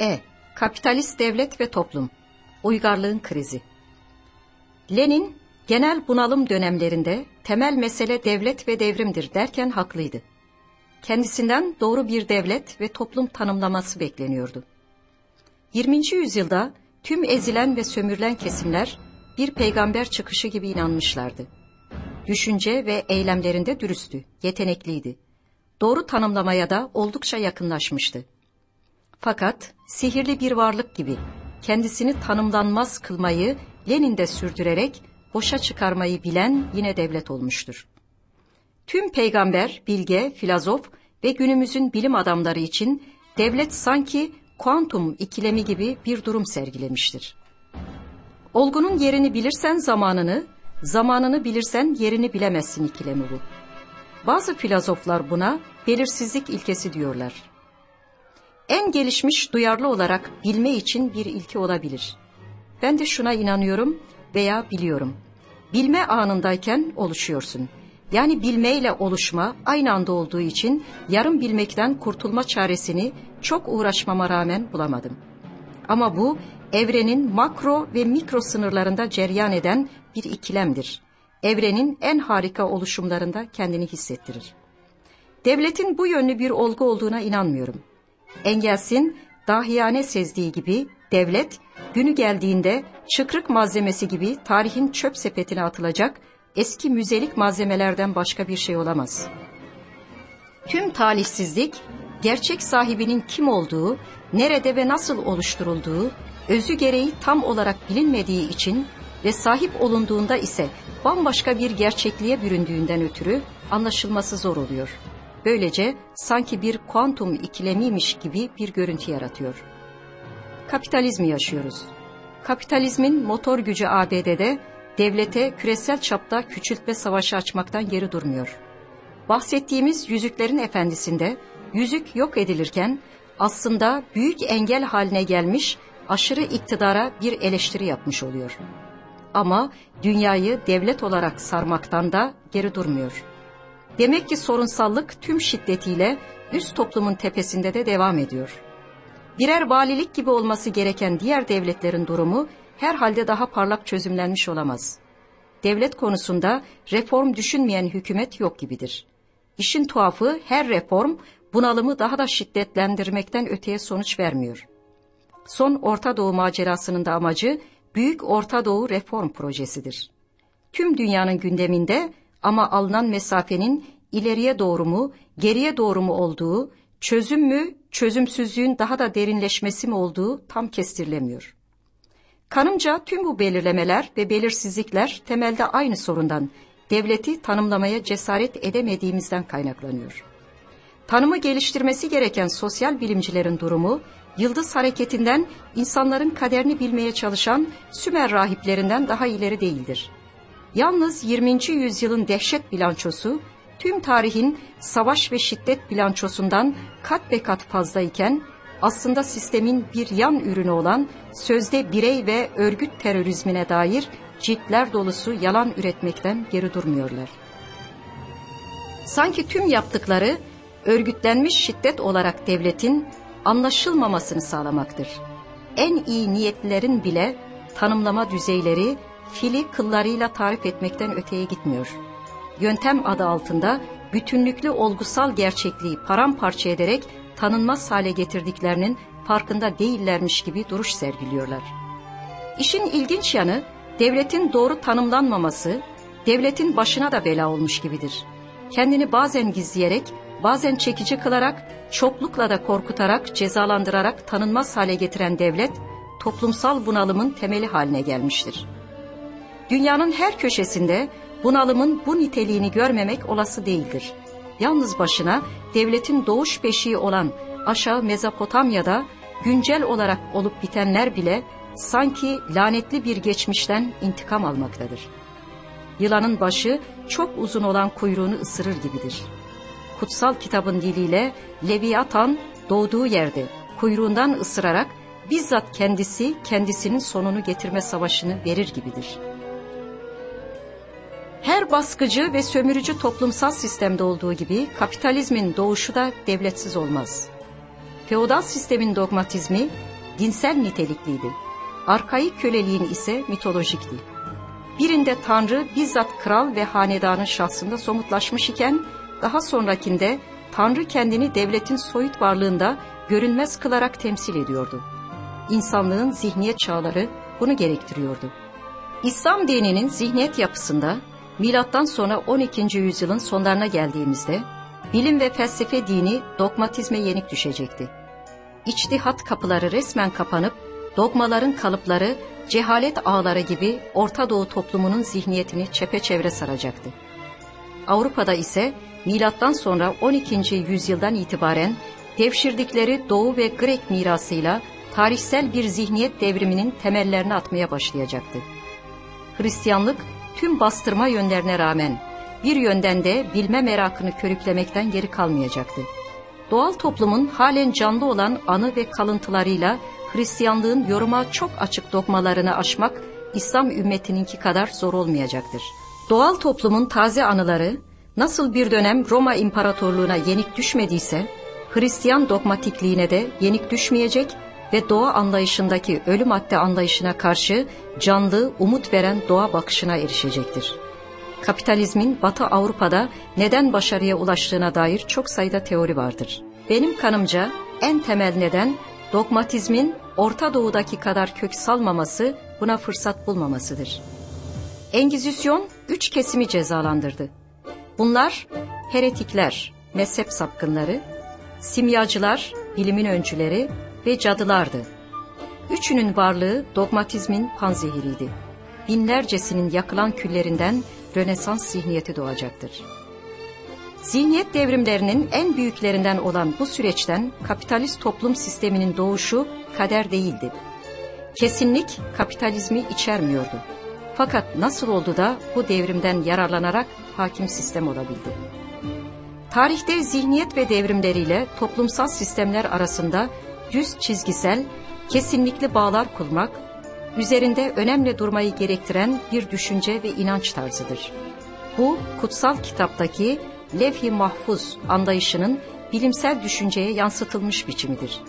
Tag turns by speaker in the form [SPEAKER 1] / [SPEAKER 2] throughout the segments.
[SPEAKER 1] E. Kapitalist devlet ve toplum. Uygarlığın krizi. Lenin, genel bunalım dönemlerinde temel mesele devlet ve devrimdir derken haklıydı. Kendisinden doğru bir devlet ve toplum tanımlaması bekleniyordu. 20. yüzyılda tüm ezilen ve sömürülen kesimler bir peygamber çıkışı gibi inanmışlardı. Düşünce ve eylemlerinde dürüsttü, yetenekliydi. Doğru tanımlamaya da oldukça yakınlaşmıştı. Fakat sihirli bir varlık gibi kendisini tanımlanmaz kılmayı Lenin'de sürdürerek boşa çıkarmayı bilen yine devlet olmuştur. Tüm peygamber, bilge, filozof ve günümüzün bilim adamları için devlet sanki kuantum ikilemi gibi bir durum sergilemiştir. Olgunun yerini bilirsen zamanını, zamanını bilirsen yerini bilemezsin ikilemi bu. Bazı filozoflar buna belirsizlik ilkesi diyorlar. En gelişmiş duyarlı olarak bilme için bir ilke olabilir. Ben de şuna inanıyorum veya biliyorum. Bilme anındayken oluşuyorsun. Yani bilmeyle oluşma aynı anda olduğu için yarım bilmekten kurtulma çaresini çok uğraşmama rağmen bulamadım. Ama bu evrenin makro ve mikro sınırlarında ceryan eden bir ikilemdir. Evrenin en harika oluşumlarında kendini hissettirir. Devletin bu yönlü bir olgu olduğuna inanmıyorum. Engels'in dahiyane sezdiği gibi devlet günü geldiğinde çıkrık malzemesi gibi tarihin çöp sepetine atılacak eski müzelik malzemelerden başka bir şey olamaz. Tüm talihsizlik gerçek sahibinin kim olduğu, nerede ve nasıl oluşturulduğu, özü gereği tam olarak bilinmediği için ve sahip olunduğunda ise bambaşka bir gerçekliğe büründüğünden ötürü anlaşılması zor oluyor. Böylece sanki bir kuantum ikilemiymiş gibi bir görüntü yaratıyor. Kapitalizmi yaşıyoruz. Kapitalizmin motor gücü ABD'de devlete küresel çapta küçültme savaşı açmaktan geri durmuyor. Bahsettiğimiz Yüzüklerin Efendisi'nde yüzük yok edilirken aslında büyük engel haline gelmiş aşırı iktidara bir eleştiri yapmış oluyor. Ama dünyayı devlet olarak sarmaktan da geri durmuyor. Demek ki sorunsallık tüm şiddetiyle üst toplumun tepesinde de devam ediyor. Birer valilik gibi olması gereken diğer devletlerin durumu herhalde daha parlak çözümlenmiş olamaz. Devlet konusunda reform düşünmeyen hükümet yok gibidir. İşin tuhafı her reform bunalımı daha da şiddetlendirmekten öteye sonuç vermiyor. Son Orta Doğu macerasının da amacı Büyük Orta Doğu Reform Projesidir. Tüm dünyanın gündeminde ama alınan mesafenin ileriye doğru mu, geriye doğru mu olduğu, çözüm mü, çözümsüzlüğün daha da derinleşmesi mi olduğu tam kestirilemiyor. Kanımca tüm bu belirlemeler ve belirsizlikler temelde aynı sorundan, devleti tanımlamaya cesaret edemediğimizden kaynaklanıyor. Tanımı geliştirmesi gereken sosyal bilimcilerin durumu, yıldız hareketinden insanların kaderini bilmeye çalışan Sümer rahiplerinden daha ileri değildir. Yalnız 20. yüzyılın dehşet bilançosu, tüm tarihin savaş ve şiddet bilançosundan kat be kat fazlayken, aslında sistemin bir yan ürünü olan sözde birey ve örgüt terörizmine dair ciltler dolusu yalan üretmekten geri durmuyorlar. Sanki tüm yaptıkları örgütlenmiş şiddet olarak devletin anlaşılmamasını sağlamaktır. En iyi niyetlilerin bile tanımlama düzeyleri fili kıllarıyla tarif etmekten öteye gitmiyor. Yöntem adı altında bütünlüklü olgusal gerçekliği paramparça ederek tanınmaz hale getirdiklerinin farkında değillermiş gibi duruş sergiliyorlar. İşin ilginç yanı devletin doğru tanımlanmaması, devletin başına da bela olmuş gibidir. Kendini bazen gizleyerek, bazen çekici kılarak, çoklukla da korkutarak, cezalandırarak tanınmaz hale getiren devlet, toplumsal bunalımın temeli haline gelmiştir. Dünyanın her köşesinde bunalımın bu niteliğini görmemek olası değildir. Yalnız başına devletin doğuş beşiği olan aşağı Mezopotamya'da güncel olarak olup bitenler bile sanki lanetli bir geçmişten intikam almaktadır. Yılanın başı çok uzun olan kuyruğunu ısırır gibidir. Kutsal kitabın diliyle Leviathan doğduğu yerde kuyruğundan ısırarak bizzat kendisi kendisinin sonunu getirme savaşını verir gibidir. Her baskıcı ve sömürücü toplumsal sistemde olduğu gibi kapitalizmin doğuşu da devletsiz olmaz. Feodal sistemin dogmatizmi dinsel nitelikliydi. Arkaik köleliğin ise mitolojikti. Birinde Tanrı bizzat kral ve hanedanın şahsında somutlaşmış iken, daha sonrakinde Tanrı kendini devletin soyut varlığında görünmez kılarak temsil ediyordu. İnsanlığın zihniyet çağları bunu gerektiriyordu. İslam dininin zihniyet yapısında milattan sonra 12. yüzyılın sonlarına geldiğimizde bilim ve felsefe dini dogmatizme yenik düşecekti. İçtihat kapıları resmen kapanıp dogmaların kalıpları cehalet ağları gibi Orta Doğu toplumunun zihniyetini çepeçevre saracaktı. Avrupa'da ise milattan sonra 12. yüzyıldan itibaren devşirdikleri Doğu ve Grek mirasıyla tarihsel bir zihniyet devriminin temellerini atmaya başlayacaktı. Hristiyanlık tüm bastırma yönlerine rağmen bir yönden de bilme merakını körüklemekten geri kalmayacaktı. Doğal toplumun halen canlı olan anı ve kalıntılarıyla Hristiyanlığın yoruma çok açık dogmalarını aşmak İslam ümmetininki kadar zor olmayacaktır. Doğal toplumun taze anıları nasıl bir dönem Roma İmparatorluğuna yenik düşmediyse, Hristiyan dogmatikliğine de yenik düşmeyecek ve doğa anlayışındaki ölü madde anlayışına karşı canlı, umut veren doğa bakışına erişecektir. Kapitalizmin Batı Avrupa'da neden başarıya ulaştığına dair çok sayıda teori vardır. Benim kanımca en temel neden dogmatizmin Orta Doğu'daki kadar kök salmaması, buna fırsat bulmamasıdır. Engizisyon üç kesimi cezalandırdı. Bunlar heretikler, mezhep sapkınları, simyacılar, bilimin öncüleri ve cadılardı. Üçünün varlığı dogmatizmin panzehiriydi. Binlercesinin yakılan küllerinden Rönesans zihniyeti doğacaktır. Zihniyet devrimlerinin en büyüklerinden olan bu süreçten kapitalist toplum sisteminin doğuşu kader değildi. Kesinlik kapitalizmi içermiyordu. Fakat nasıl oldu da bu devrimden yararlanarak hakim sistem olabildi? Tarihte zihniyet ve devrimleriyle toplumsal sistemler arasında düz çizgisel, kesinlikli bağlar kurmak, üzerinde önemli durmayı gerektiren bir düşünce ve inanç tarzıdır. Bu kutsal kitaptaki levh-i mahfuz anlayışının bilimsel düşünceye yansıtılmış biçimidir.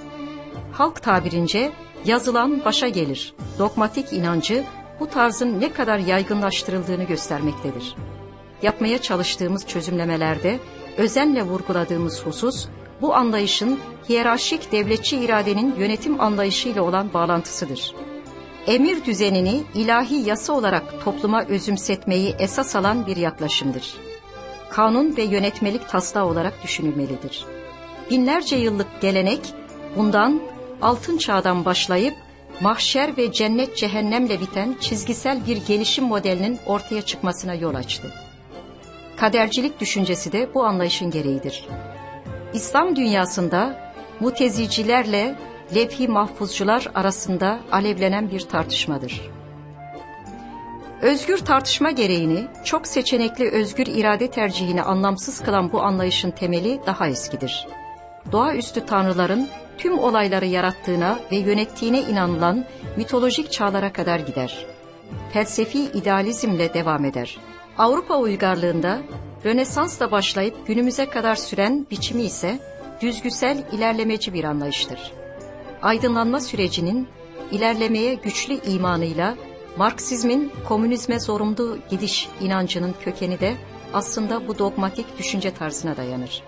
[SPEAKER 1] Halk tabirince yazılan başa gelir, dogmatik inancı bu tarzın ne kadar yaygınlaştırıldığını göstermektedir. Yapmaya çalıştığımız çözümlemelerde özenle vurguladığımız husus, bu anlayışın hiyerarşik devletçi iradenin yönetim anlayışıyla olan bağlantısıdır. Emir düzenini ilahi yasa olarak topluma özümsetmeyi esas alan bir yaklaşımdır. Kanun ve yönetmelik taslağı olarak düşünülmelidir. Binlerce yıllık gelenek bundan altın çağdan başlayıp mahşer ve cennet cehennemle biten çizgisel bir gelişim modelinin ortaya çıkmasına yol açtı. Kadercilik düşüncesi de bu anlayışın gereğidir. İslam dünyasında mutezicilerle levh-i mahfuzcular arasında alevlenen bir tartışmadır. Özgür tartışma gereğini, çok seçenekli özgür irade tercihini anlamsız kılan bu anlayışın temeli daha eskidir. Doğaüstü tanrıların tüm olayları yarattığına ve yönettiğine inanılan mitolojik çağlara kadar gider. Felsefi idealizmle devam eder. Avrupa uygarlığında Rönesans'la başlayıp günümüze kadar süren biçimi ise düzgüsel ilerlemeci bir anlayıştır. Aydınlanma sürecinin ilerlemeye güçlü imanıyla Marksizmin komünizme zorunlu gidiş inancının kökeni de aslında bu dogmatik düşünce tarzına dayanır.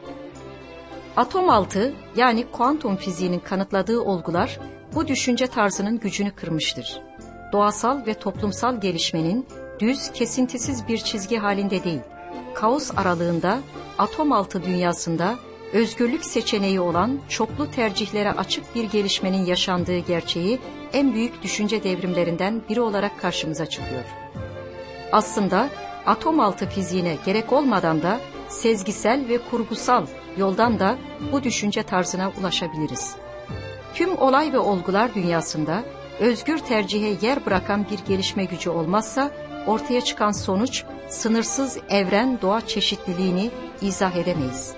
[SPEAKER 1] Atom altı yani kuantum fiziğinin kanıtladığı olgular bu düşünce tarzının gücünü kırmıştır. Doğasal ve toplumsal gelişmenin düz, kesintisiz bir çizgi halinde değil, kaos aralığında atom altı dünyasında özgürlük seçeneği olan çoklu tercihlere açık bir gelişmenin yaşandığı gerçeği en büyük düşünce devrimlerinden biri olarak karşımıza çıkıyor. Aslında atom altı fiziğine gerek olmadan da sezgisel ve kurgusal yoldan da bu düşünce tarzına ulaşabiliriz. Tüm olay ve olgular dünyasında özgür tercihe yer bırakan bir gelişme gücü olmazsa ortaya çıkan sonuç sınırsız evren doğa çeşitliliğini izah edemeyiz.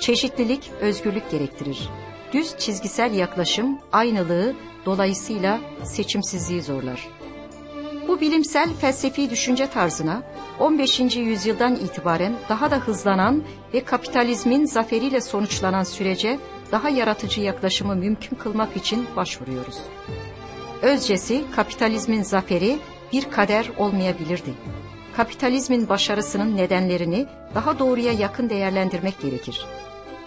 [SPEAKER 1] Çeşitlilik özgürlük gerektirir. Düz çizgisel yaklaşım aynılığı dolayısıyla seçimsizliği zorlar. Bu bilimsel felsefi düşünce tarzına 15. yüzyıldan itibaren daha da hızlanan ve kapitalizmin zaferiyle sonuçlanan sürece daha yaratıcı yaklaşımı mümkün kılmak için başvuruyoruz. Özcesi kapitalizmin zaferi bir kader olmayabilirdi. Kapitalizmin başarısının nedenlerini daha doğruya yakın değerlendirmek gerekir.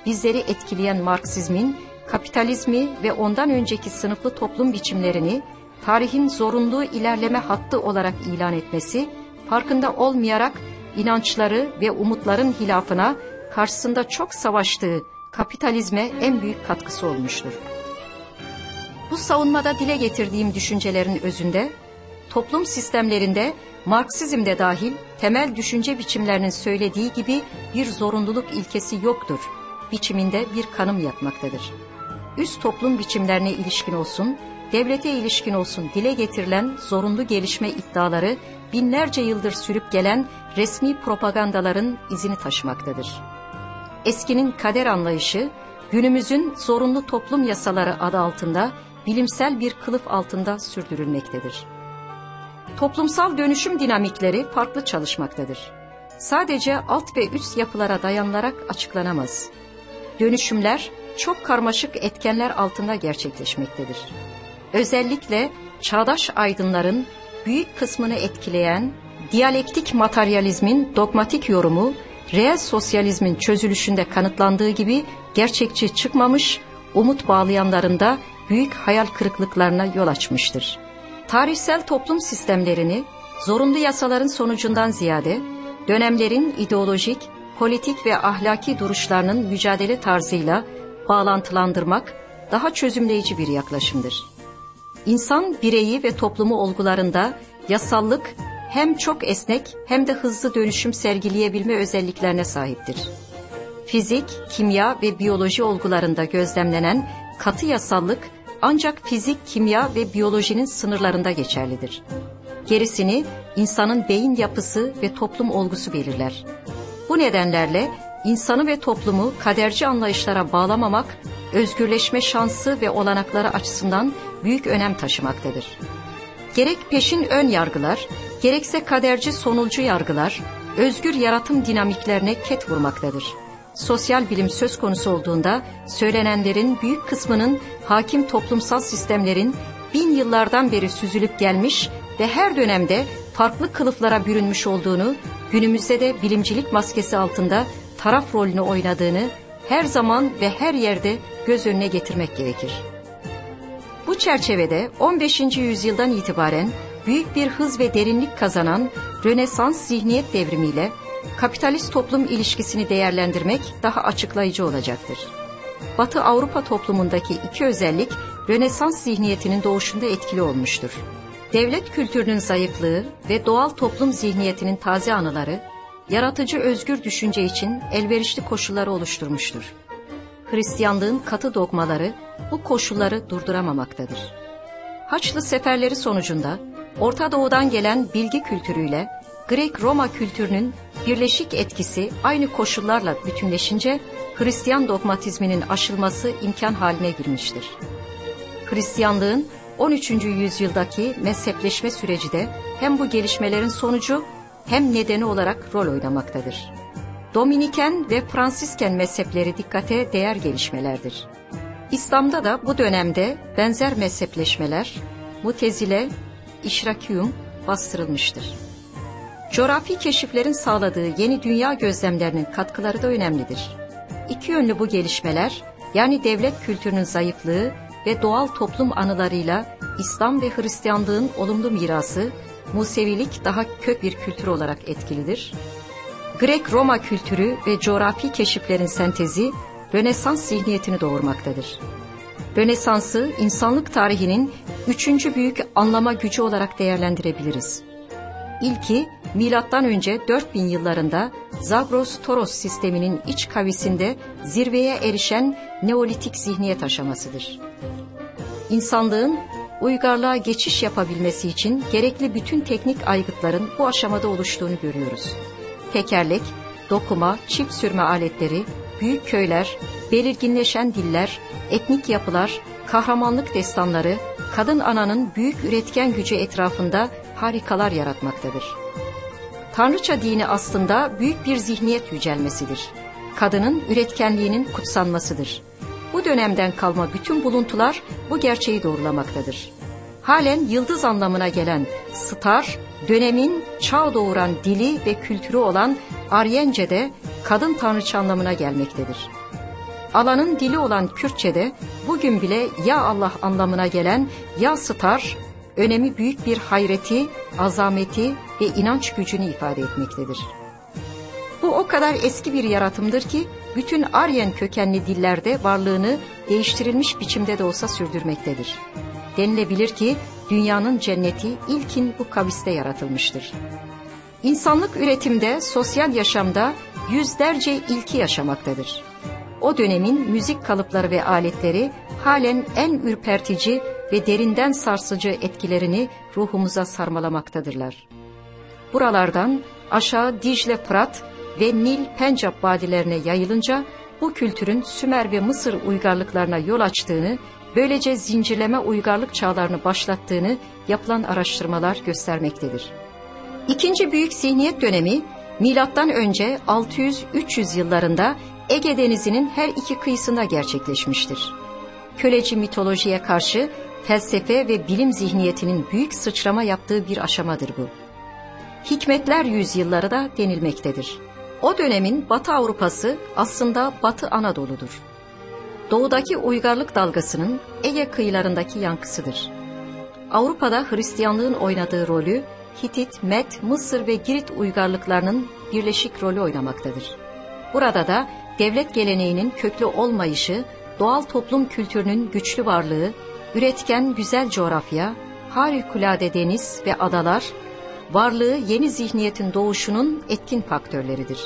[SPEAKER 1] Bizleri etkileyen Marksizmin kapitalizmi ve ondan önceki sınıflı toplum biçimlerini tarihin zorunlu ilerleme hattı olarak ilan etmesi, farkında olmayarak inançları ve umutların hilafına karşısında çok savaştığı kapitalizme en büyük katkısı olmuştur. Bu savunmada dile getirdiğim düşüncelerin özünde, toplum sistemlerinde Marksizmde dahil temel düşünce biçimlerinin söylediği gibi bir zorunluluk ilkesi yoktur. Biçiminde bir kanım yatmaktadır. Üst toplum biçimlerine ilişkin olsun, devlete ilişkin olsun dile getirilen zorunlu gelişme iddiaları binlerce yıldır sürüp gelen resmi propagandaların izini taşımaktadır. Eskinin kader anlayışı, günümüzün zorunlu toplum yasaları adı altında bilimsel bir kılıf altında sürdürülmektedir. Toplumsal dönüşüm dinamikleri farklı çalışmaktadır. Sadece alt ve üst yapılara dayanılarak açıklanamaz. Dönüşümler çok karmaşık etkenler altında gerçekleşmektedir. Özellikle çağdaş aydınların büyük kısmını etkileyen diyalektik materyalizmin dogmatik yorumu, reel sosyalizmin çözülüşünde kanıtlandığı gibi gerçekçi çıkmamış, umut bağlayanlarında büyük hayal kırıklıklarına yol açmıştır. Tarihsel toplum sistemlerini zorunlu yasaların sonucundan ziyade dönemlerin ideolojik, politik ve ahlaki duruşlarının mücadele tarzıyla bağlantılandırmak daha çözümleyici bir yaklaşımdır. İnsan bireyi ve toplumu olgularında yasallık hem çok esnek hem de hızlı dönüşüm sergileyebilme özelliklerine sahiptir. Fizik, kimya ve biyoloji olgularında gözlemlenen katı yasallık ancak fizik, kimya ve biyolojinin sınırlarında geçerlidir. Gerisini insanın beyin yapısı ve toplum olgusu belirler. Bu nedenlerle insanı ve toplumu kaderci anlayışlara bağlamamak, özgürleşme şansı ve olanakları açısından büyük önem taşımaktadır. Gerek peşin ön yargılar, gerekse kaderci sonulcu yargılar, özgür yaratım dinamiklerine ket vurmaktadır.'' Sosyal bilim söz konusu olduğunda söylenenlerin büyük kısmının hakim toplumsal sistemlerin bin yıllardan beri süzülüp gelmiş ve her dönemde farklı kılıflara bürünmüş olduğunu, günümüzde de bilimcilik maskesi altında taraf rolünü oynadığını her zaman ve her yerde göz önüne getirmek gerekir. Bu çerçevede 15. yüzyıldan itibaren büyük bir hız ve derinlik kazanan Rönesans zihniyet devrimiyle kapitalist toplum ilişkisini değerlendirmek daha açıklayıcı olacaktır. Batı Avrupa toplumundaki iki özellik Rönesans zihniyetinin doğuşunda etkili olmuştur. Devlet kültürünün zayıflığı ve doğal toplum zihniyetinin taze anıları, yaratıcı özgür düşünce için elverişli koşulları oluşturmuştur. Hristiyanlığın katı dogmaları bu koşulları durduramamaktadır. Haçlı seferleri sonucunda Orta Doğu'dan gelen bilgi kültürüyle Grek-Roma kültürünün birleşik etkisi aynı koşullarla bütünleşince Hristiyan dogmatizminin aşılması imkan haline girmiştir. Hristiyanlığın 13. yüzyıldaki mezhepleşme süreci de hem bu gelişmelerin sonucu hem nedeni olarak rol oynamaktadır. Dominiken ve Fransisken mezhepleri dikkate değer gelişmelerdir. İslam'da da bu dönemde benzer mezhepleşmeler, mutezile, işrakiyum bastırılmıştır. Coğrafi keşiflerin sağladığı yeni dünya gözlemlerinin katkıları da önemlidir. İki yönlü bu gelişmeler, yani devlet kültürünün zayıflığı ve doğal toplum anılarıyla İslam ve Hristiyanlığın olumlu mirası, Musevilik daha kök bir kültür olarak etkilidir. Grek-Roma kültürü ve coğrafi keşiflerin sentezi, Rönesans zihniyetini doğurmaktadır. Rönesans'ı insanlık tarihinin üçüncü büyük anlama gücü olarak değerlendirebiliriz. İlki milattan önce 4000 yıllarında Zagros-Toros sisteminin iç kavisinde zirveye erişen Neolitik zihniyet aşamasıdır. İnsanlığın uygarlığa geçiş yapabilmesi için gerekli bütün teknik aygıtların bu aşamada oluştuğunu görüyoruz. Tekerlek, dokuma, çip sürme aletleri, büyük köyler, belirginleşen diller, etnik yapılar, kahramanlık destanları, kadın ananın büyük üretken gücü etrafında harikalar yaratmaktadır. Tanrıça dini aslında büyük bir zihniyet yücelmesidir. Kadının üretkenliğinin kutsanmasıdır. Bu dönemden kalma bütün buluntular bu gerçeği doğrulamaktadır. Halen yıldız anlamına gelen star, dönemin çağ doğuran dili ve kültürü olan Aryence'de kadın tanrıçı anlamına gelmektedir. Alanın dili olan Kürtçe'de bugün bile ya Allah anlamına gelen ya star, önemi büyük bir hayreti, azameti ve inanç gücünü ifade etmektedir. Bu o kadar eski bir yaratımdır ki bütün Aryen kökenli dillerde varlığını değiştirilmiş biçimde de olsa sürdürmektedir. Denilebilir ki dünyanın cenneti ilkin bu kaviste yaratılmıştır. İnsanlık üretimde, sosyal yaşamda yüzlerce ilki yaşamaktadır. O dönemin müzik kalıpları ve aletleri halen en ürpertici ve derinden sarsıcı etkilerini ruhumuza sarmalamaktadırlar. Buralardan aşağı Dicle Fırat ve Nil Pencap vadilerine yayılınca bu kültürün Sümer ve Mısır uygarlıklarına yol açtığını, böylece zincirleme uygarlık çağlarını başlattığını yapılan araştırmalar göstermektedir. İkinci büyük zihniyet dönemi milattan önce 600-300 yıllarında Ege Denizi'nin her iki kıyısında gerçekleşmiştir. Köleci mitolojiye karşı felsefe ve bilim zihniyetinin büyük sıçrama yaptığı bir aşamadır bu. Hikmetler yüzyılları da denilmektedir. O dönemin Batı Avrupası aslında Batı Anadolu'dur. Doğudaki uygarlık dalgasının Ege kıyılarındaki yankısıdır. Avrupa'da Hristiyanlığın oynadığı rolü Hitit, Med, Mısır ve Girit uygarlıklarının birleşik rolü oynamaktadır. Burada da devlet geleneğinin köklü olmayışı, doğal toplum kültürünün güçlü varlığı, üretken güzel coğrafya, harikulade deniz ve adalar, varlığı yeni zihniyetin doğuşunun etkin faktörleridir.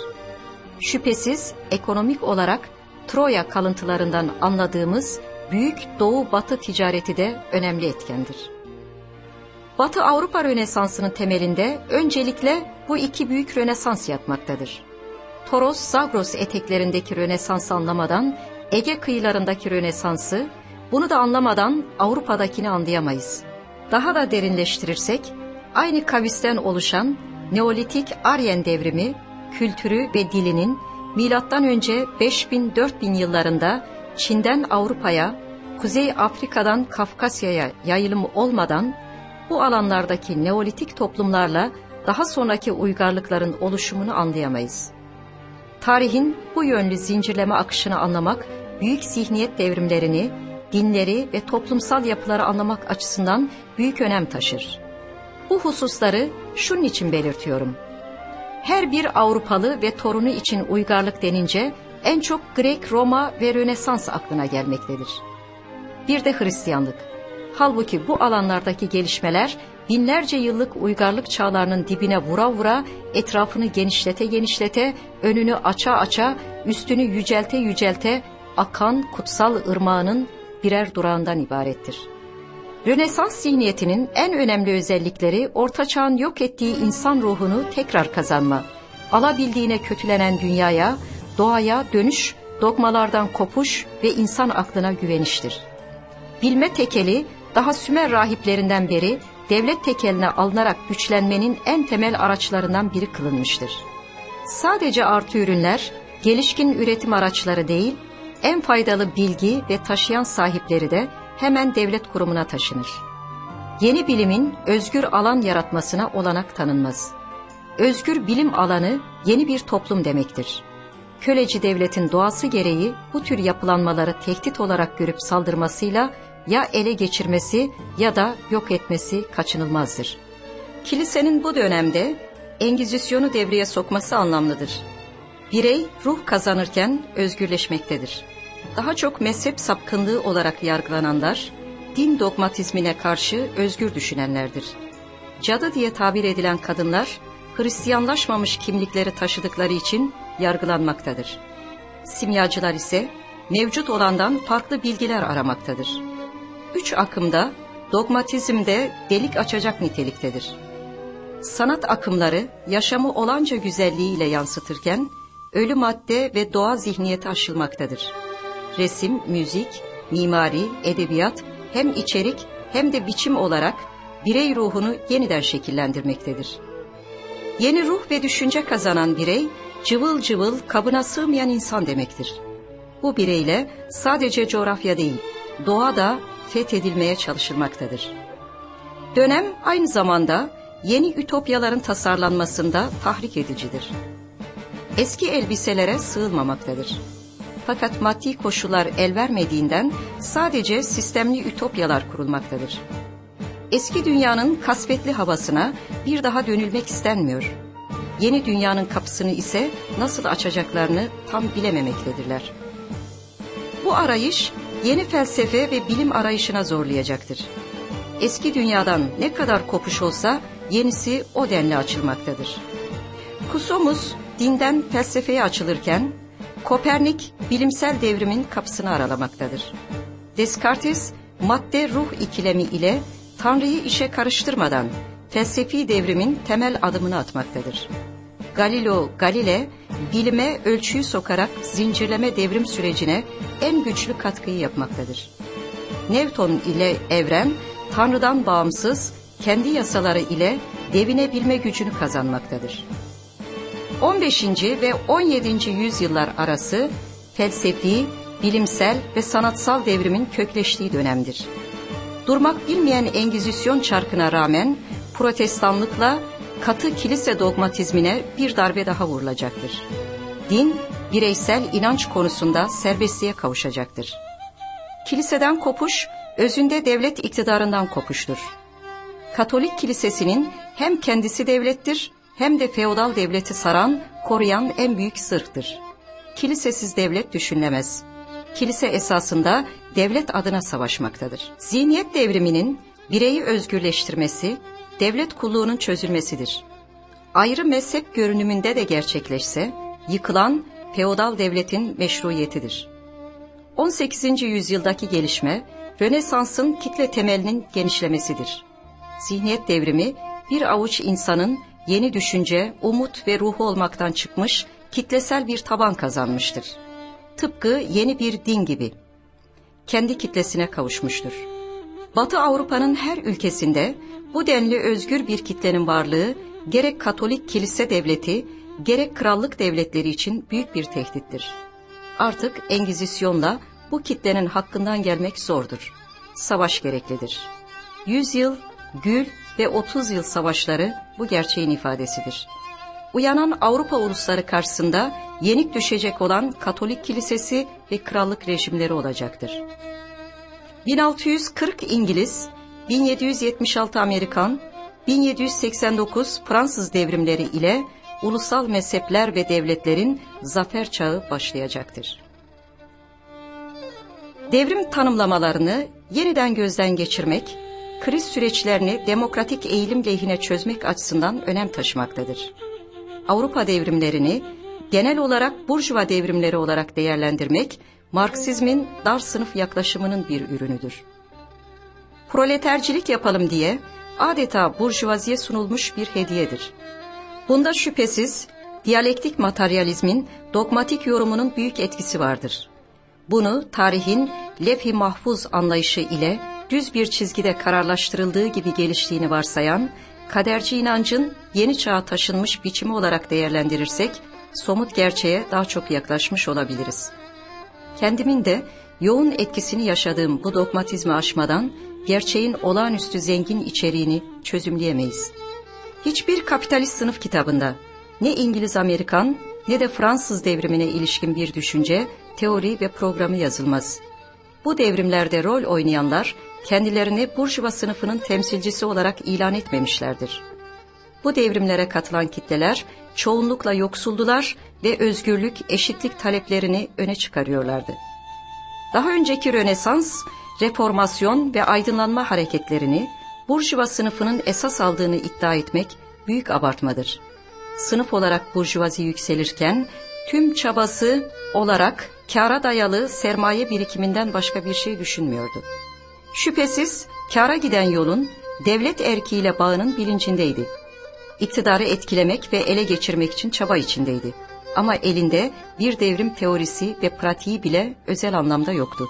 [SPEAKER 1] Şüphesiz ekonomik olarak Troya kalıntılarından anladığımız büyük doğu-batı ticareti de önemli etkendir. Batı Avrupa Rönesansı'nın temelinde öncelikle bu iki büyük Rönesans yatmaktadır. Toros-Zagros eteklerindeki Rönesans anlamadan Ege kıyılarındaki Rönesans'ı, bunu da anlamadan Avrupa'dakini anlayamayız. Daha da derinleştirirsek, aynı kavisten oluşan Neolitik Aryen devrimi, kültürü ve dilinin milattan önce 5000-4000 yıllarında Çin'den Avrupa'ya, Kuzey Afrika'dan Kafkasya'ya yayılımı olmadan bu alanlardaki Neolitik toplumlarla daha sonraki uygarlıkların oluşumunu anlayamayız. Tarihin bu yönlü zincirleme akışını anlamak, büyük zihniyet devrimlerini, dinleri ve toplumsal yapıları anlamak açısından büyük önem taşır. Bu hususları şunun için belirtiyorum. Her bir Avrupalı ve torunu için uygarlık denince en çok Grek, Roma ve Rönesans aklına gelmektedir. Bir de Hristiyanlık. Halbuki bu alanlardaki gelişmeler binlerce yıllık uygarlık çağlarının dibine vura vura, etrafını genişlete genişlete, önünü aça aça, üstünü yücelte yücelte, akan kutsal ırmağının birer durağından ibarettir. Rönesans zihniyetinin en önemli özellikleri Orta Çağ'ın yok ettiği insan ruhunu tekrar kazanma, alabildiğine kötülenen dünyaya, doğaya dönüş, dogmalardan kopuş ve insan aklına güveniştir. Bilme tekeli daha Sümer rahiplerinden beri devlet tekeline alınarak güçlenmenin en temel araçlarından biri kılınmıştır. Sadece artı ürünler, gelişkin üretim araçları değil, en faydalı bilgi ve taşıyan sahipleri de hemen devlet kurumuna taşınır. Yeni bilimin özgür alan yaratmasına olanak tanınmaz. Özgür bilim alanı yeni bir toplum demektir. Köleci devletin doğası gereği bu tür yapılanmaları tehdit olarak görüp saldırmasıyla ya ele geçirmesi ya da yok etmesi kaçınılmazdır. Kilisenin bu dönemde Engizisyonu devreye sokması anlamlıdır. Birey ruh kazanırken özgürleşmektedir. Daha çok mezhep sapkınlığı olarak yargılananlar, din dogmatizmine karşı özgür düşünenlerdir. Cadı diye tabir edilen kadınlar, Hristiyanlaşmamış kimlikleri taşıdıkları için yargılanmaktadır. Simyacılar ise mevcut olandan farklı bilgiler aramaktadır. Üç akımda dogmatizmde delik açacak niteliktedir. Sanat akımları yaşamı olanca güzelliğiyle yansıtırken ölü madde ve doğa zihniyeti aşılmaktadır. Resim, müzik, mimari, edebiyat hem içerik hem de biçim olarak birey ruhunu yeniden şekillendirmektedir. Yeni ruh ve düşünce kazanan birey cıvıl cıvıl kabına sığmayan insan demektir. Bu bireyle sadece coğrafya değil, doğa da fethedilmeye çalışılmaktadır. Dönem aynı zamanda yeni ütopyaların tasarlanmasında tahrik edicidir. Eski elbiselere sığılmamaktadır. Fakat maddi koşullar el vermediğinden sadece sistemli ütopyalar kurulmaktadır. Eski dünyanın kasvetli havasına bir daha dönülmek istenmiyor. Yeni dünyanın kapısını ise nasıl açacaklarını tam bilememektedirler. Bu arayış yeni felsefe ve bilim arayışına zorlayacaktır. Eski dünyadan ne kadar kopuş olsa yenisi o denli açılmaktadır. Kusomus dinden felsefeye açılırken Kopernik bilimsel devrimin kapısını aralamaktadır. Descartes madde ruh ikilemi ile Tanrı'yı işe karıştırmadan felsefi devrimin temel adımını atmaktadır. Galileo Galile bilime ölçüyü sokarak zincirleme devrim sürecine en güçlü katkıyı yapmaktadır. Newton ile evren Tanrı'dan bağımsız kendi yasaları ile devinebilme gücünü kazanmaktadır. 15. ve 17. yüzyıllar arası felsefi, bilimsel ve sanatsal devrimin kökleştiği dönemdir. Durmak bilmeyen Engizisyon çarkına rağmen protestanlıkla katı kilise dogmatizmine bir darbe daha vurulacaktır. Din, bireysel inanç konusunda serbestliğe kavuşacaktır. Kiliseden kopuş, özünde devlet iktidarından kopuştur. Katolik kilisesinin hem kendisi devlettir hem de feodal devleti saran, koruyan en büyük sırktır. Kilisesiz devlet düşünülemez. Kilise esasında devlet adına savaşmaktadır. Zihniyet devriminin bireyi özgürleştirmesi, devlet kulluğunun çözülmesidir. Ayrı mezhep görünümünde de gerçekleşse, yıkılan feodal devletin meşruiyetidir. 18. yüzyıldaki gelişme, Rönesans'ın kitle temelinin genişlemesidir. Zihniyet devrimi, bir avuç insanın yeni düşünce, umut ve ruhu olmaktan çıkmış, kitlesel bir taban kazanmıştır. Tıpkı yeni bir din gibi. Kendi kitlesine kavuşmuştur. Batı Avrupa'nın her ülkesinde bu denli özgür bir kitlenin varlığı gerek Katolik kilise devleti gerek krallık devletleri için büyük bir tehdittir. Artık Engizisyon'la bu kitlenin hakkından gelmek zordur. Savaş gereklidir. Yüz yıl, gül ve otuz yıl savaşları bu gerçeğin ifadesidir. Uyanan Avrupa ulusları karşısında yenik düşecek olan Katolik kilisesi ve krallık rejimleri olacaktır. 1640 İngiliz, 1776 Amerikan, 1789 Fransız devrimleri ile ulusal mezhepler ve devletlerin zafer çağı başlayacaktır. Devrim tanımlamalarını yeniden gözden geçirmek, kriz süreçlerini demokratik eğilim lehine çözmek açısından önem taşımaktadır. Avrupa devrimlerini genel olarak burjuva devrimleri olarak değerlendirmek, Marksizmin dar sınıf yaklaşımının bir ürünüdür. Proletercilik yapalım diye adeta burjuvaziye sunulmuş bir hediyedir. Bunda şüphesiz diyalektik materyalizmin dogmatik yorumunun büyük etkisi vardır. Bunu tarihin levh-i mahfuz anlayışı ile düz bir çizgide kararlaştırıldığı gibi geliştiğini varsayan, kaderci inancın yeni çağa taşınmış biçimi olarak değerlendirirsek, somut gerçeğe daha çok yaklaşmış olabiliriz. Kendimin de yoğun etkisini yaşadığım bu dogmatizmi aşmadan, gerçeğin olağanüstü zengin içeriğini çözümleyemeyiz. Hiçbir kapitalist sınıf kitabında ne İngiliz-Amerikan ne de Fransız devrimine ilişkin bir düşünce, teori ve programı yazılmaz. Bu devrimlerde rol oynayanlar kendilerini Burjuva sınıfının temsilcisi olarak ilan etmemişlerdir. Bu devrimlere katılan kitleler çoğunlukla yoksuldular ve özgürlük, eşitlik taleplerini öne çıkarıyorlardı. Daha önceki Rönesans, reformasyon ve aydınlanma hareketlerini Burjuva sınıfının esas aldığını iddia etmek büyük abartmadır. Sınıf olarak burjuvazi yükselirken tüm çabası olarak kâra dayalı sermaye birikiminden başka bir şey düşünmüyordu. Şüphesiz kâra giden yolun devlet erkiğiyle bağının bilincindeydi. İktidarı etkilemek ve ele geçirmek için çaba içindeydi. Ama elinde bir devrim teorisi ve pratiği bile özel anlamda yoktu.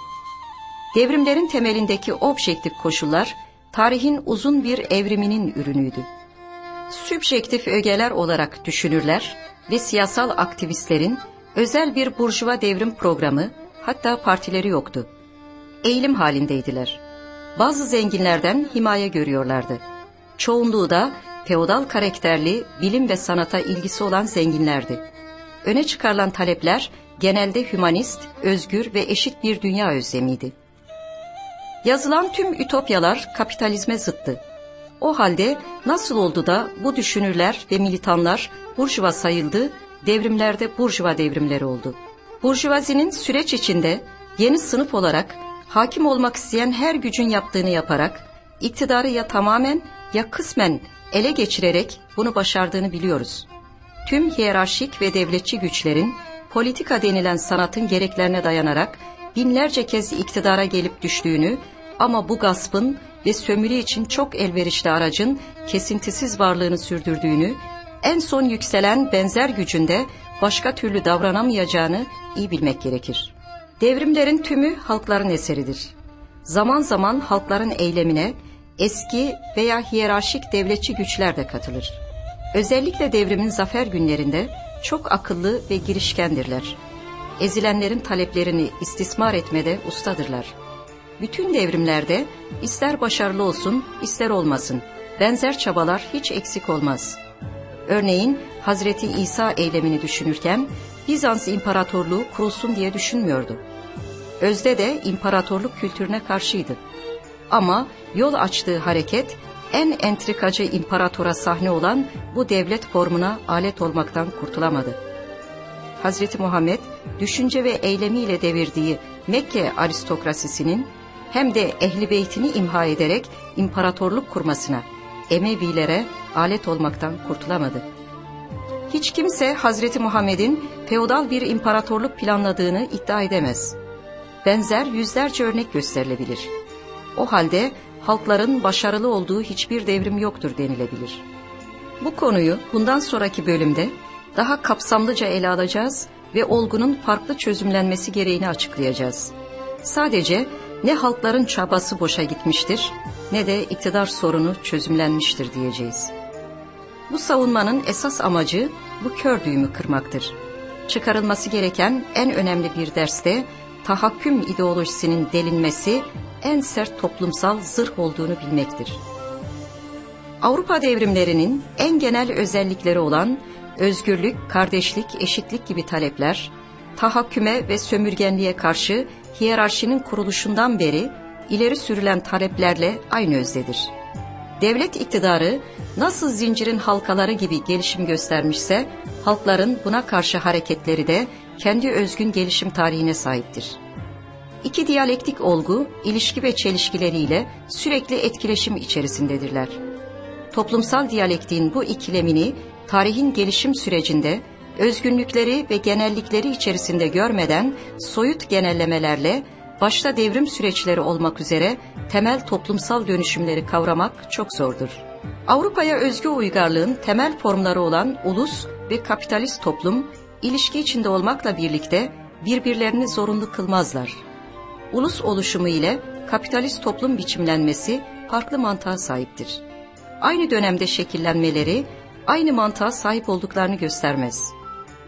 [SPEAKER 1] Devrimlerin temelindeki objektif koşullar, tarihin uzun bir evriminin ürünüydü. Sübjektif ögeler olarak düşünürler ve siyasal aktivistlerin özel bir burjuva devrim programı, hatta partileri yoktu. Eğilim halindeydiler. Bazı zenginlerden himaye görüyorlardı. Çoğunluğu da feodal karakterli, bilim ve sanata ilgisi olan zenginlerdi. Öne çıkarılan talepler genelde hümanist, özgür ve eşit bir dünya özlemiydi. Yazılan tüm ütopyalar kapitalizme zıttı. O halde nasıl oldu da bu düşünürler ve militanlar burjuva sayıldı, devrimlerde burjuva devrimleri oldu. Burjuvazinin süreç içinde yeni sınıf olarak hakim olmak isteyen her gücün yaptığını yaparak, iktidarı ya tamamen ya kısmen ele geçirerek bunu başardığını biliyoruz. Tüm hiyerarşik ve devletçi güçlerin politika denilen sanatın gereklerine dayanarak binlerce kez iktidara gelip düştüğünü ama bu gaspın ve sömürü için çok elverişli aracın kesintisiz varlığını sürdürdüğünü, en son yükselen benzer gücünde başka türlü davranamayacağını iyi bilmek gerekir. Devrimlerin tümü halkların eseridir. Zaman zaman halkların eylemine eski veya hiyerarşik devletçi güçler de katılır. Özellikle devrimin zafer günlerinde çok akıllı ve girişkendirler. Ezilenlerin taleplerini istismar etmede ustadırlar. Bütün devrimlerde ister başarılı olsun ister olmasın benzer çabalar hiç eksik olmaz. Örneğin Hazreti İsa eylemini düşünürken Bizans İmparatorluğu kurulsun diye düşünmüyordu. Özde de imparatorluk kültürüne karşıydı. Ama yol açtığı hareket en entrikacı imparatora sahne olan bu devlet formuna alet olmaktan kurtulamadı. Hazreti Muhammed düşünce ve eylemiyle devirdiği Mekke aristokrasisinin hem de ehli beytini imha ederek imparatorluk kurmasına, Emevilere alet olmaktan kurtulamadı. Hiç kimse Hazreti Muhammed'in feodal bir imparatorluk planladığını iddia edemez. Benzer yüzlerce örnek gösterilebilir. O halde halkların başarılı olduğu hiçbir devrim yoktur denilebilir. Bu konuyu bundan sonraki bölümde daha kapsamlıca ele alacağız ve olgunun farklı çözümlenmesi gereğini açıklayacağız. Sadece ne halkların çabası boşa gitmiştir ne de iktidar sorunu çözümlenmiştir diyeceğiz. Bu savunmanın esas amacı bu kör düğümü kırmaktır. Çıkarılması gereken en önemli bir derste tahakküm ideolojisinin delinmesi en sert toplumsal zırh olduğunu bilmektir. Avrupa devrimlerinin en genel özellikleri olan özgürlük, kardeşlik, eşitlik gibi talepler, tahakküme ve sömürgenliğe karşı hiyerarşinin kuruluşundan beri ileri sürülen taleplerle aynı özdedir. Devlet iktidarı nasıl zincirin halkaları gibi gelişim göstermişse, halkların buna karşı hareketleri de kendi özgün gelişim tarihine sahiptir. İki diyalektik olgu, ilişki ve çelişkileriyle sürekli etkileşim içerisindedirler. Toplumsal diyalektiğin bu ikilemini tarihin gelişim sürecinde özgünlükleri ve genellikleri içerisinde görmeden soyut genellemelerle başta devrim süreçleri olmak üzere temel toplumsal dönüşümleri kavramak çok zordur. Avrupa'ya özgü uygarlığın temel formları olan ulus ve kapitalist toplum ilişki içinde olmakla birlikte birbirlerini zorunlu kılmazlar. Ulus oluşumu ile kapitalist toplum biçimlenmesi farklı mantığa sahiptir. Aynı dönemde şekillenmeleri aynı mantığa sahip olduklarını göstermez.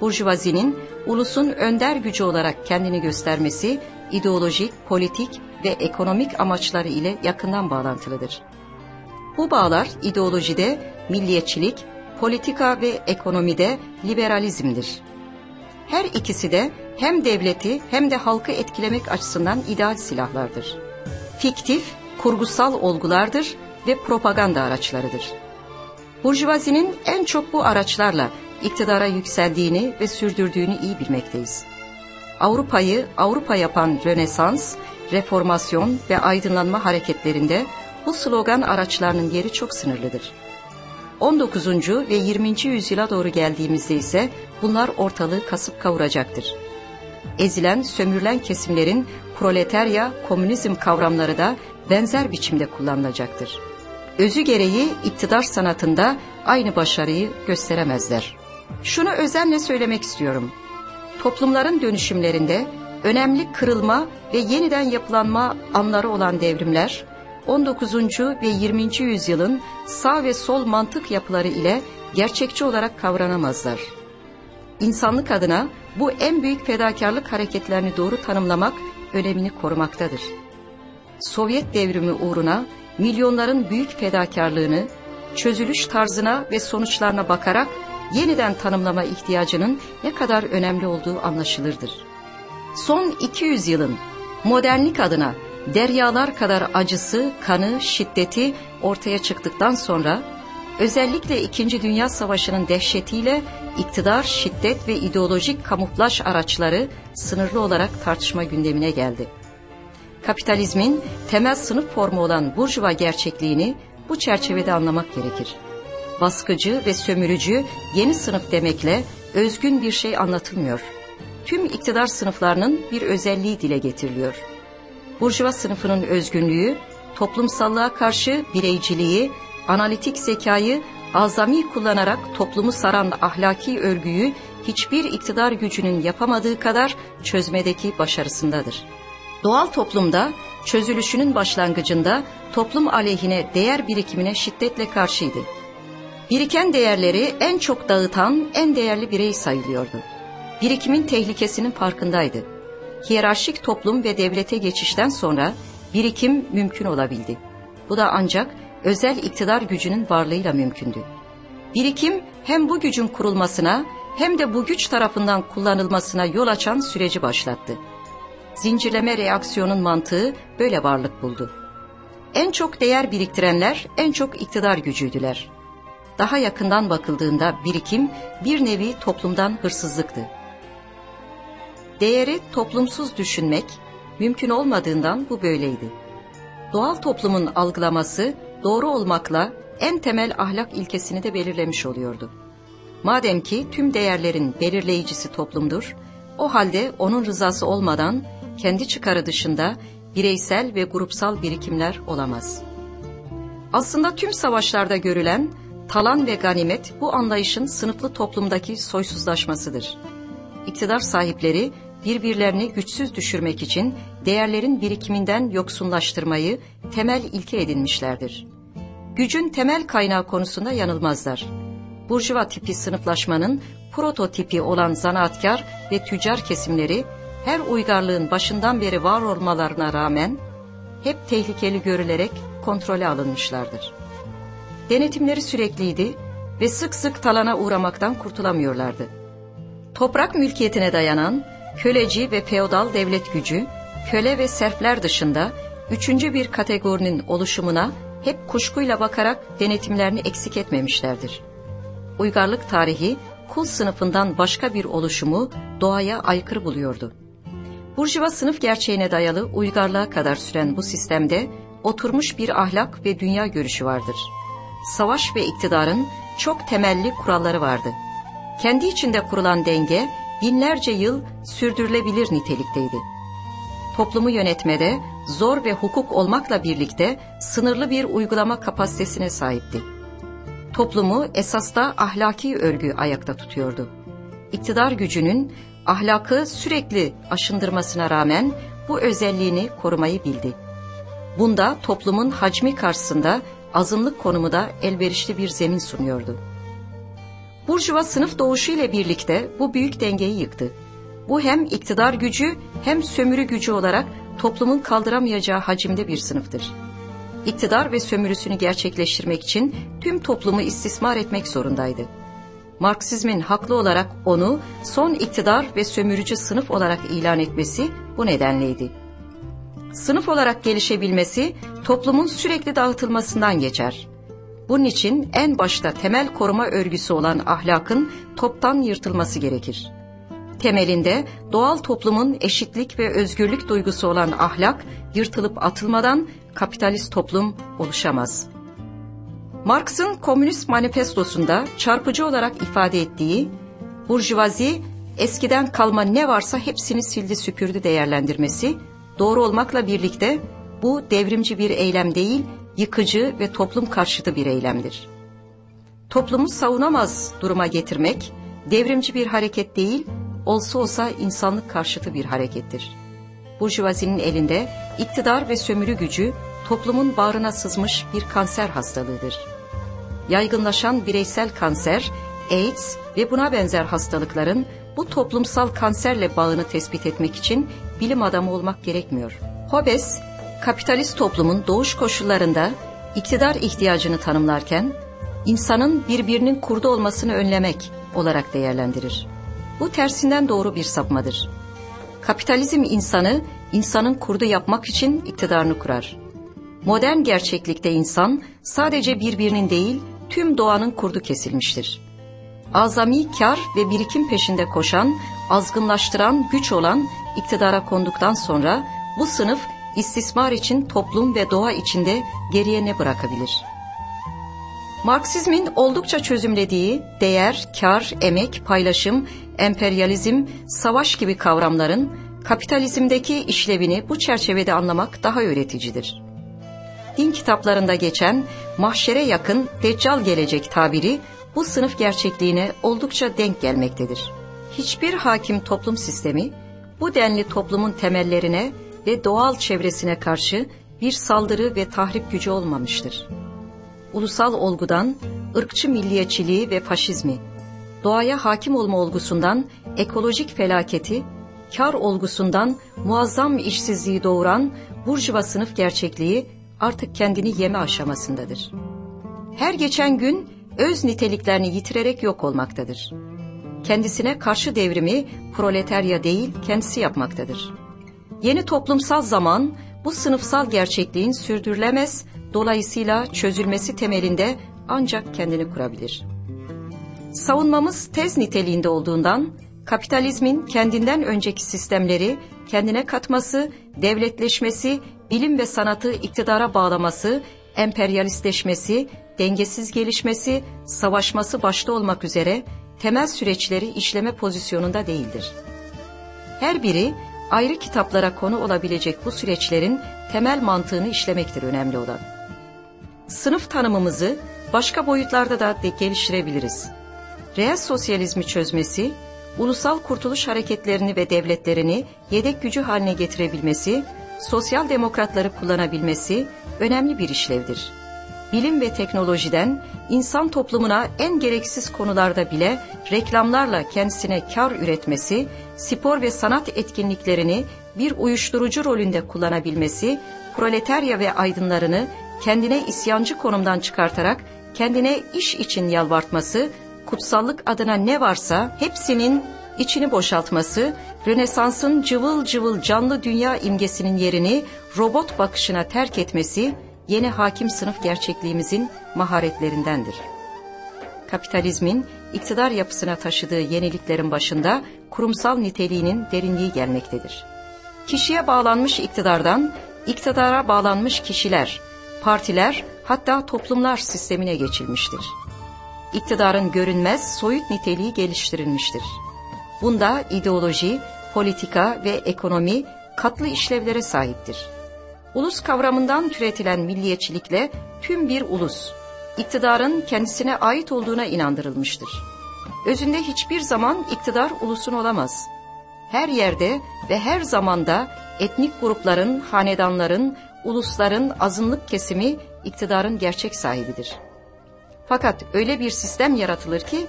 [SPEAKER 1] Burjuvazinin ulusun önder gücü olarak kendini göstermesi ideolojik, politik ve ekonomik amaçları ile yakından bağlantılıdır. Bu bağlar ideolojide milliyetçilik, politika ve ekonomide liberalizmdir. Her ikisi de hem devleti hem de halkı etkilemek açısından ideal silahlardır. Fiktif, kurgusal olgulardır ve propaganda araçlarıdır. Burjuvazinin en çok bu araçlarla iktidara yükseldiğini ve sürdürdüğünü iyi bilmekteyiz. Avrupa'yı Avrupa yapan Rönesans, reformasyon ve aydınlanma hareketlerinde bu slogan araçlarının yeri çok sınırlıdır. 19. ve 20. yüzyıla doğru geldiğimizde ise bunlar ortalığı kasıp kavuracaktır. Ezilen, sömürülen kesimlerin proletarya, komünizm kavramları da benzer biçimde kullanılacaktır. Özü gereği iktidar sanatında aynı başarıyı gösteremezler. Şunu özenle söylemek istiyorum. Toplumların dönüşümlerinde önemli kırılma ve yeniden yapılanma anları olan devrimler, 19. ve 20. yüzyılın sağ ve sol mantık yapıları ile gerçekçi olarak kavranamazlar. insanlık adına bu en büyük fedakarlık hareketlerini doğru tanımlamak önemini korumaktadır. Sovyet devrimi uğruna milyonların büyük fedakarlığını, çözülüş tarzına ve sonuçlarına bakarak yeniden tanımlama ihtiyacının ne kadar önemli olduğu anlaşılırdır. Son 200 yılın modernlik adına deryalar kadar acısı, kanı, şiddeti ortaya çıktıktan sonra özellikle İkinci Dünya Savaşı'nın dehşetiyle iktidar, şiddet ve ideolojik kamuflaj araçları sınırlı olarak tartışma gündemine geldi. Kapitalizmin temel sınıf formu olan burjuva gerçekliğini bu çerçevede anlamak gerekir. Baskıcı ve sömürücü yeni sınıf demekle özgün bir şey anlatılmıyor. Tüm iktidar sınıflarının bir özelliği dile getiriliyor. Burjuva sınıfının özgünlüğü, toplumsallığa karşı bireyciliği, analitik zekayı azami kullanarak toplumu saran ahlaki örgüyü hiçbir iktidar gücünün yapamadığı kadar çözmedeki başarısındadır. Doğal toplumda çözülüşünün başlangıcında toplum aleyhine değer birikimine şiddetle karşıydı. Biriken değerleri en çok dağıtan en değerli birey sayılıyordu. Birikimin tehlikesinin farkındaydı. Hiyerarşik toplum ve devlete geçişten sonra birikim mümkün olabildi. Bu da ancak özel iktidar gücünün varlığıyla mümkündü. Birikim hem bu gücün kurulmasına hem de bu güç tarafından kullanılmasına yol açan süreci başlattı. Zincirleme reaksiyonun mantığı böyle varlık buldu. En çok değer biriktirenler en çok iktidar gücüydüler. Daha yakından bakıldığında birikim bir nevi toplumdan hırsızlıktı. Değeri toplumsuz düşünmek mümkün olmadığından bu böyleydi. Doğal toplumun algılaması doğru olmakla en temel ahlak ilkesini de belirlemiş oluyordu. Madem ki tüm değerlerin belirleyicisi toplumdur, o halde onun rızası olmadan kendi çıkarı dışında bireysel ve grupsal birikimler olamaz. Aslında tüm savaşlarda görülen talan ve ganimet bu anlayışın sınıflı toplumdaki soysuzlaşmasıdır. İktidar sahipleri birbirlerini güçsüz düşürmek için değerlerin birikiminden yoksunlaştırmayı temel ilke edinmişlerdir. Gücün temel kaynağı konusunda yanılmazlar. Burjuva tipi sınıflaşmanın prototipi olan zanaatkar ve tüccar kesimleri her uygarlığın başından beri var olmalarına rağmen hep tehlikeli görülerek kontrole alınmışlardır. Denetimleri sürekliydi ve sık sık talana uğramaktan kurtulamıyorlardı. Toprak mülkiyetine dayanan köleci ve feodal devlet gücü, köle ve serfler dışında üçüncü bir kategorinin oluşumuna hep kuşkuyla bakarak denetimlerini eksik etmemişlerdir. Uygarlık tarihi kul sınıfından başka bir oluşumu doğaya aykırı buluyordu. Burjuva sınıf gerçeğine dayalı uygarlığa kadar süren bu sistemde oturmuş bir ahlak ve dünya görüşü vardır. Savaş ve iktidarın çok temelli kuralları vardı. Kendi içinde kurulan denge binlerce yıl sürdürülebilir nitelikteydi. Toplumu yönetmede zor ve hukuk olmakla birlikte sınırlı bir uygulama kapasitesine sahipti. Toplumu esasta ahlaki örgü ayakta tutuyordu. İktidar gücünün ahlakı sürekli aşındırmasına rağmen bu özelliğini korumayı bildi. Bunda toplumun hacmi karşısında azınlık konumu da elverişli bir zemin sunuyordu. Burjuva sınıf doğuşu ile birlikte bu büyük dengeyi yıktı. Bu hem iktidar gücü hem sömürü gücü olarak toplumun kaldıramayacağı hacimde bir sınıftır. İktidar ve sömürüsünü gerçekleştirmek için tüm toplumu istismar etmek zorundaydı. Marksizmin haklı olarak onu son iktidar ve sömürücü sınıf olarak ilan etmesi bu nedenleydi. Sınıf olarak gelişebilmesi toplumun sürekli dağıtılmasından geçer. Bunun için en başta temel koruma örgüsü olan ahlakın toptan yırtılması gerekir. Temelinde doğal toplumun eşitlik ve özgürlük duygusu olan ahlak yırtılıp atılmadan kapitalist toplum oluşamaz. Marx'ın Komünist Manifestosu'nda çarpıcı olarak ifade ettiği burjuvazi eskiden kalma ne varsa hepsini sildi süpürdü değerlendirmesi doğru olmakla birlikte bu devrimci bir eylem değil, yıkıcı ve toplum karşıtı bir eylemdir. Toplumu savunamaz duruma getirmek, devrimci bir hareket değil, olsa olsa insanlık karşıtı bir harekettir. Burjuvazinin elinde iktidar ve sömürü gücü toplumun bağrına sızmış bir kanser hastalığıdır. Yaygınlaşan bireysel kanser, AIDS ve buna benzer hastalıkların bu toplumsal kanserle bağını tespit etmek için bilim adamı olmak gerekmiyor. Hobbes, kapitalist toplumun doğuş koşullarında iktidar ihtiyacını tanımlarken, insanın birbirinin kurdu olmasını önlemek olarak değerlendirir. Bu tersinden doğru bir sapmadır. Kapitalizm insanı, insanın kurdu yapmak için iktidarını kurar. Modern gerçeklikte insan sadece birbirinin değil, tüm doğanın kurdu kesilmiştir. Azami kar ve birikim peşinde koşan, azgınlaştıran güç olan iktidara konduktan sonra bu sınıf istismar için toplum ve doğa içinde geriye ne bırakabilir? Marksizmin oldukça çözümlediği değer, kar, emek, paylaşım, emperyalizm, savaş gibi kavramların kapitalizmdeki işlevini bu çerçevede anlamak daha öğreticidir. Din kitaplarında geçen mahşere yakın deccal gelecek tabiri bu sınıf gerçekliğine oldukça denk gelmektedir. Hiçbir hakim toplum sistemi bu denli toplumun temellerine ve doğal çevresine karşı bir saldırı ve tahrip gücü olmamıştır. Ulusal olgudan ırkçı milliyetçiliği ve faşizmi, doğaya hakim olma olgusundan ekolojik felaketi, kar olgusundan muazzam işsizliği doğuran burjuva sınıf gerçekliği artık kendini yeme aşamasındadır. Her geçen gün öz niteliklerini yitirerek yok olmaktadır. Kendisine karşı devrimi proletarya değil kendisi yapmaktadır. Yeni toplumsal zaman bu sınıfsal gerçekliğin sürdürülemez, dolayısıyla çözülmesi temelinde ancak kendini kurabilir. Savunmamız tez niteliğinde olduğundan kapitalizmin kendinden önceki sistemleri kendine katması, devletleşmesi, bilim ve sanatı iktidara bağlaması, emperyalistleşmesi, dengesiz gelişmesi, savaşması başta olmak üzere temel süreçleri işleme pozisyonunda değildir. Her biri ayrı kitaplara konu olabilecek bu süreçlerin temel mantığını işlemektir önemli olan. Sınıf tanımımızı başka boyutlarda da geliştirebiliriz. Reel sosyalizmi çözmesi, ulusal kurtuluş hareketlerini ve devletlerini yedek gücü haline getirebilmesi, sosyal demokratları kullanabilmesi önemli bir işlevdir. Bilim ve teknolojiden insan toplumuna en gereksiz konularda bile reklamlarla kendisine kar üretmesi, spor ve sanat etkinliklerini bir uyuşturucu rolünde kullanabilmesi, proletarya ve aydınlarını kendine isyancı konumdan çıkartarak kendine iş için yalvartması, kutsallık adına ne varsa hepsinin içini boşaltması, Rönesans'ın cıvıl cıvıl canlı dünya imgesinin yerini robot bakışına terk etmesi, yeni hakim sınıf gerçekliğimizin maharetlerindendir. Kapitalizmin iktidar yapısına taşıdığı yeniliklerin başında kurumsal niteliğinin derinliği gelmektedir. Kişiye bağlanmış iktidardan iktidara bağlanmış kişiler, partiler hatta toplumlar sistemine geçilmiştir. İktidarın görünmez soyut niteliği geliştirilmiştir. Bunda ideoloji, politika ve ekonomi katlı işlevlere sahiptir. Ulus kavramından türetilen milliyetçilikle tüm bir ulus, iktidarın kendisine ait olduğuna inandırılmıştır. Özünde hiçbir zaman iktidar ulusun olamaz. Her yerde ve her zamanda etnik grupların, hanedanların, ulusların azınlık kesimi iktidarın gerçek sahibidir. Fakat öyle bir sistem yaratılır ki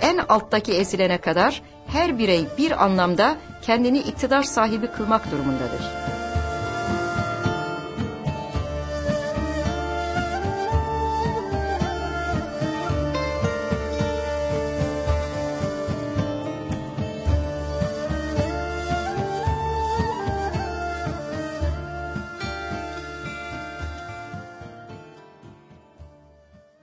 [SPEAKER 1] en alttaki ezilene kadar her birey bir anlamda kendini iktidar sahibi kılmak durumundadır.